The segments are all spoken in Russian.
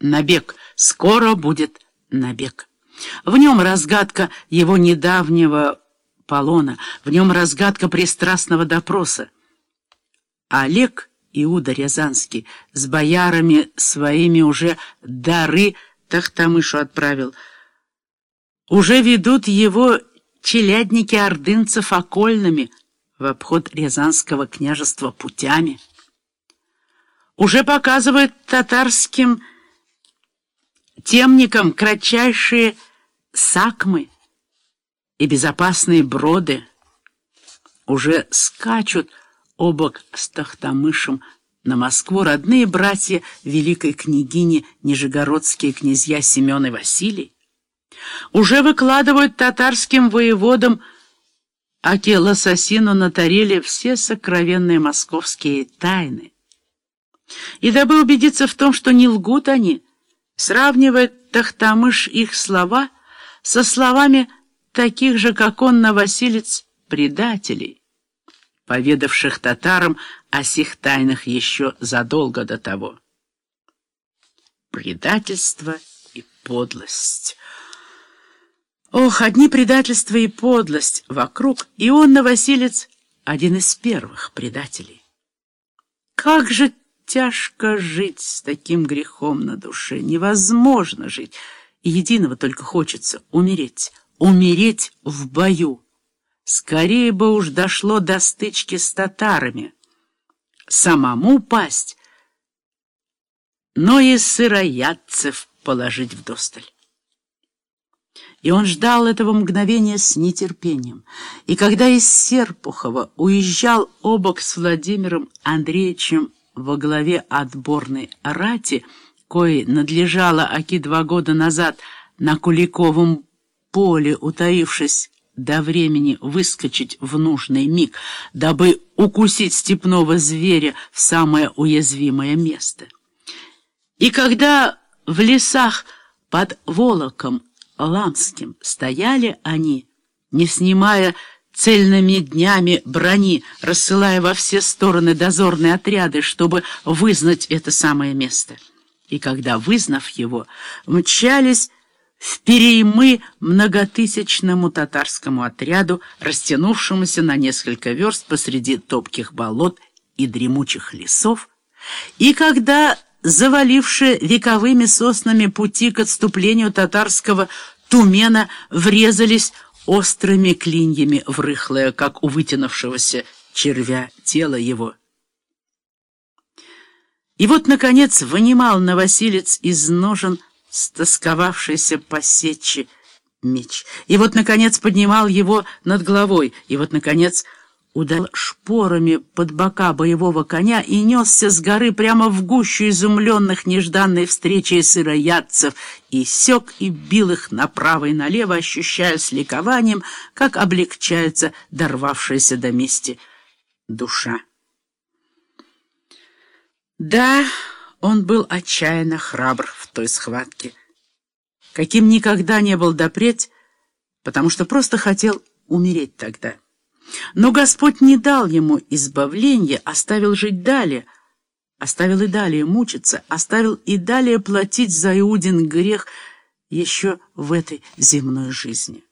Набег. Скоро будет набег. В нем разгадка его недавнего полона, в нем разгадка пристрастного допроса. Олег Иуда Рязанский с боярами своими уже дары Тахтамышу отправил. Уже ведут его челядники ордынцев окольными в обход Рязанского княжества путями. Уже показывают татарским темникам кратчайшие сакмы и безопасные броды. Уже скачут обок с Тахтамышем на Москву родные братья великой княгини Нижегородские князья Семен и Василий. Уже выкладывают татарским воеводам Аки Лососину на тареле все сокровенные московские тайны. И дабы убедиться в том, что не лгут они, сравнивает Тахтамыш их слова со словами таких же, как он, новосилец, предателей, поведавших татарам о сих тайнах еще задолго до того. Предательство и подлость. Ох, одни предательства и подлость вокруг, и он, новосилец, один из первых предателей. Как же тяжко жить с таким грехом на душе, невозможно жить, и единого только хочется — умереть, умереть в бою. Скорее бы уж дошло до стычки с татарами. Самому пасть, но и сыроядцев положить в досталь. И он ждал этого мгновения с нетерпением. И когда из Серпухова уезжал обок с Владимиром Андреевичем во главе отборной рати, кое надлежало Аки два года назад на Куликовом поле, утаившись до времени выскочить в нужный миг, дабы укусить степного зверя в самое уязвимое место. И когда в лесах под Волоком Ламским стояли они, не снимая цельными днями брони, рассылая во все стороны дозорные отряды, чтобы вызнать это самое место. И когда, вызнав его, мчались в переймы многотысячному татарскому отряду, растянувшемуся на несколько верст посреди топких болот и дремучих лесов, и когда, завалившие вековыми соснами пути к отступлению татарского Тумена, врезались острыми клиньями в рыхлое, как у вытянувшегося червя, тело его. И вот, наконец, вынимал новосилец из ножен стосковавшийся по сече меч. И вот, наконец, поднимал его над головой. И вот, наконец, ударил шпорами под бока боевого коня и несся с горы прямо в гущу изумленных нежданной встречей сыроядцев и сёк и бил их направо и налево, ощущая с ликованием, как облегчается дорвавшаяся до мести душа. Да, он был отчаянно храбр в той схватке, каким никогда не был допреть, потому что просто хотел умереть тогда. Но Господь не дал ему избавления, оставил жить далее, оставил и далее мучиться, оставил и далее платить за Иудин грех еще в этой земной жизни.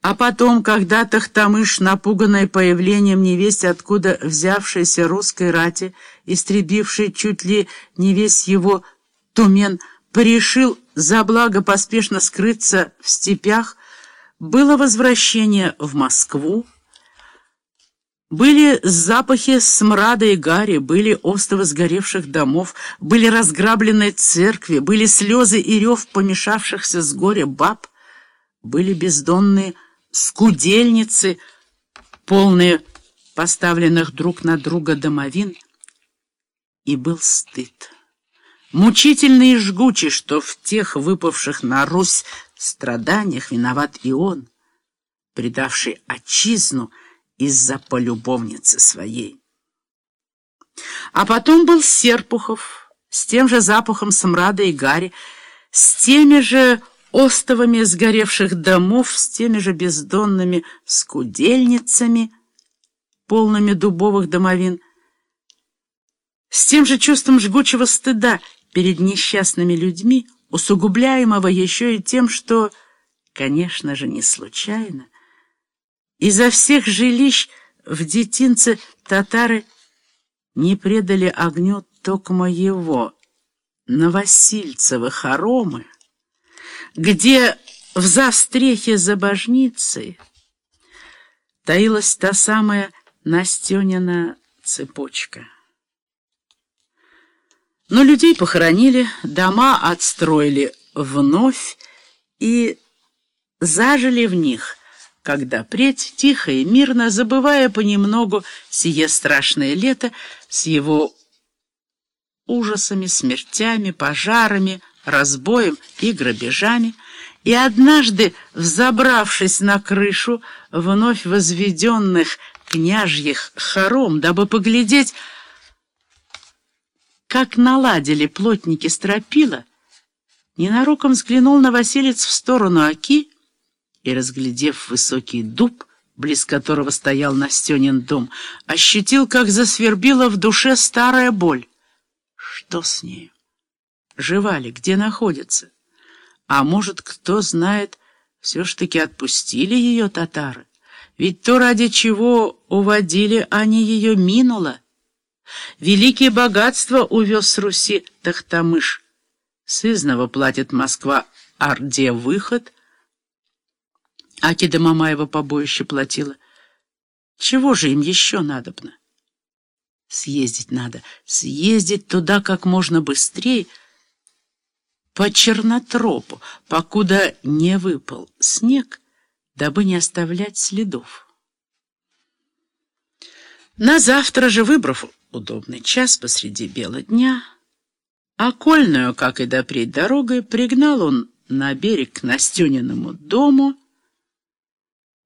А потом, когда Тахтамыш, напуганный появлением невесть откуда взявшейся русской рати, истребившей чуть ли не весь его тумен, порешил за благо поспешно скрыться в степях, было возвращение в Москву, были запахи смрада и гари, были остовы сгоревших домов, были разграбленные церкви, были слезы и рев помешавшихся с горя баб, были бездонные скудельницы, полные поставленных друг на друга домовин, и был стыд. Мучительный и жгучий, что в тех выпавших на Русь страданиях виноват и он, предавший отчизну из-за полюбовницы своей. А потом был Серпухов с тем же запахом смрада и гари, с теми же остовами сгоревших домов, с теми же бездонными скудельницами, полными дубовых домовин, с тем же чувством жгучего стыда перед несчастными людьми, усугубляемого еще и тем, что, конечно же, не случайно, изо всех жилищ в детинце татары не предали огню только моего, Новосильцевы хоромы, где в застрехе за божницей таилась та самая Настенина цепочка. Но людей похоронили, дома отстроили вновь и зажили в них, когда предь, тихо и мирно, забывая понемногу сие страшное лето с его ужасами, смертями, пожарами, разбоем и грабежами, и однажды, взобравшись на крышу вновь возведенных княжьих хором, дабы поглядеть, как наладили плотники стропила, ненароком взглянул на Василец в сторону Оки и, разглядев высокий дуб, близ которого стоял Настенин дом, ощутил, как засвербила в душе старая боль. Что с ней? Жива ли? Где находится? А может, кто знает, все ж таки отпустили ее татары? Ведь то, ради чего уводили они ее, минуло. Великие богатства увез с Руси Тахтамыш. Сызново платит Москва Орде выход. Акида Мамаева побоище платила. Чего же им еще надобно? Съездить надо, съездить туда как можно быстрее, по чернотропу, покуда не выпал снег, дабы не оставлять следов. На завтра же, выбрав удобный час посреди бела дня, окольную, как и допреть дорогой, пригнал он на берег к Настюниному дому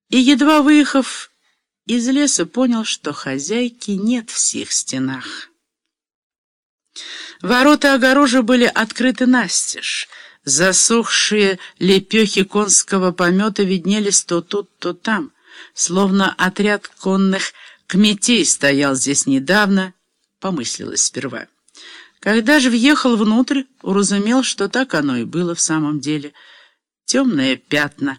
и, едва выехав из леса, понял, что хозяйки нет в сих стенах. Ворота огорожи были открыты настежь. Засохшие лепехи конского помета виднелись то тут, то там, словно отряд конных кметей стоял здесь недавно, помыслилось сперва. Когда же въехал внутрь, уразумел, что так оно и было в самом деле. Темные пятна,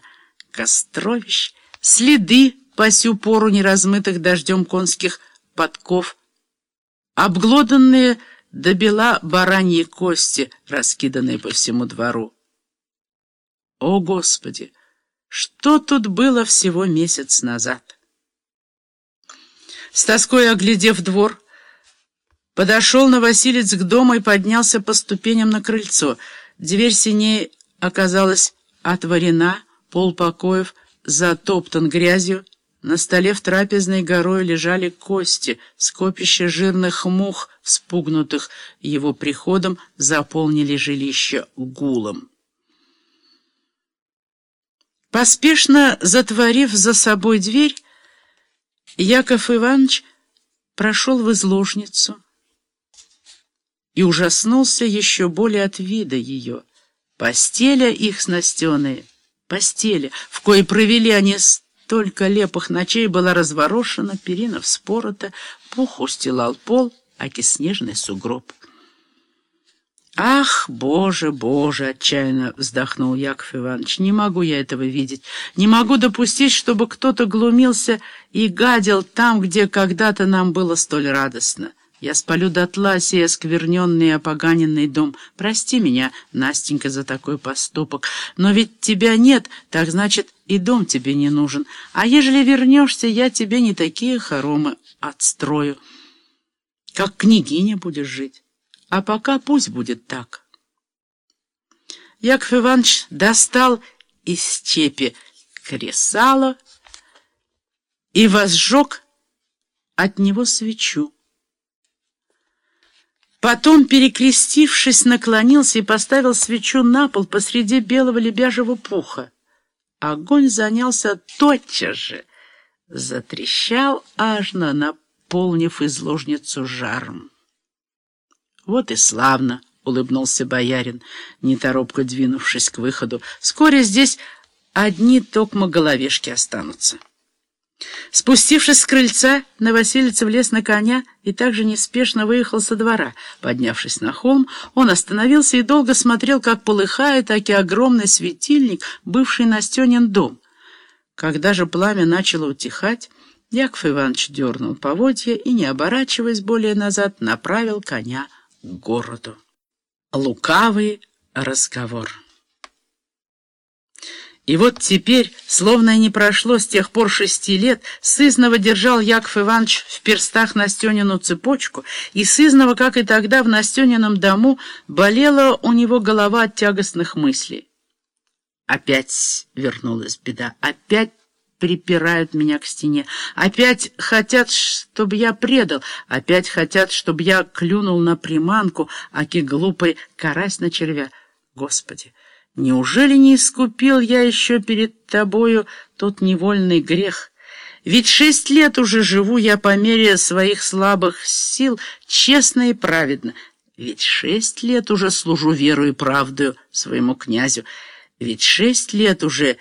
костровищ, следы по сю пору неразмытых дождем конских подков, обглоданные до бела бараньи кости, раскиданные по всему двору. О, Господи! Что тут было всего месяц назад? С тоской оглядев двор, подошел на Василец к дому и поднялся по ступеням на крыльцо. Дверь синей оказалась отворена, пол покоев затоптан грязью, на столе в трапезной горой лежали кости, скопище жирных мух, вспугнутых его приходом, заполнили жилище гулом. Поспешно затворив за собой дверь, Яков Иванович прошел в изложницу и ужаснулся еще более от вида ее. Постеля их снастеные, постели, в кое провели они Столько лепых ночей была разворошена, перина вспорота, пух устилал пол, аки снежный сугроб. «Ах, Боже, Боже!» — отчаянно вздохнул Яков Иванович. «Не могу я этого видеть. Не могу допустить, чтобы кто-то глумился и гадил там, где когда-то нам было столь радостно». Я спалю дотла сей оскверненный и опоганенный дом. Прости меня, Настенька, за такой поступок. Но ведь тебя нет, так значит, и дом тебе не нужен. А ежели вернешься, я тебе не такие хоромы отстрою. Как княгиня будешь жить. А пока пусть будет так. Яков Иванович достал из чепи кресало и возжег от него свечу. Потом, перекрестившись, наклонился и поставил свечу на пол посреди белого лебяжьего пуха. Огонь занялся тотчас же, затрещал ажно, наполнив изложницу жаром. «Вот и славно!» — улыбнулся боярин, неторопко двинувшись к выходу. «Вскоре здесь одни токмо головешки останутся». Спустившись с крыльца, Новосилица влез на коня и также неспешно выехал со двора. Поднявшись на холм, он остановился и долго смотрел, как полыхает таки огромный светильник, бывший Настенин дом. Когда же пламя начало утихать, Яков Иванович дернул поводья и, не оборачиваясь более назад, направил коня городу. Лукавый разговор. И вот теперь, словно и не прошло с тех пор шести лет, сызново держал Яков Иванович в перстах Настенину цепочку, и сызново, как и тогда в Настенином дому, болела у него голова от тягостных мыслей. Опять вернулась беда, опять припирают меня к стене, опять хотят, чтобы я предал, опять хотят, чтобы я клюнул на приманку, аки глупый карась на червя. Господи! Неужели не искупил я еще перед тобою тот невольный грех? Ведь шесть лет уже живу я по мере своих слабых сил честно и праведно. Ведь шесть лет уже служу веру и правдою своему князю. Ведь шесть лет уже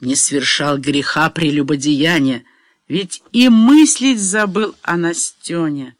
не совершал греха прелюбодеяния. Ведь и мыслить забыл о Настене.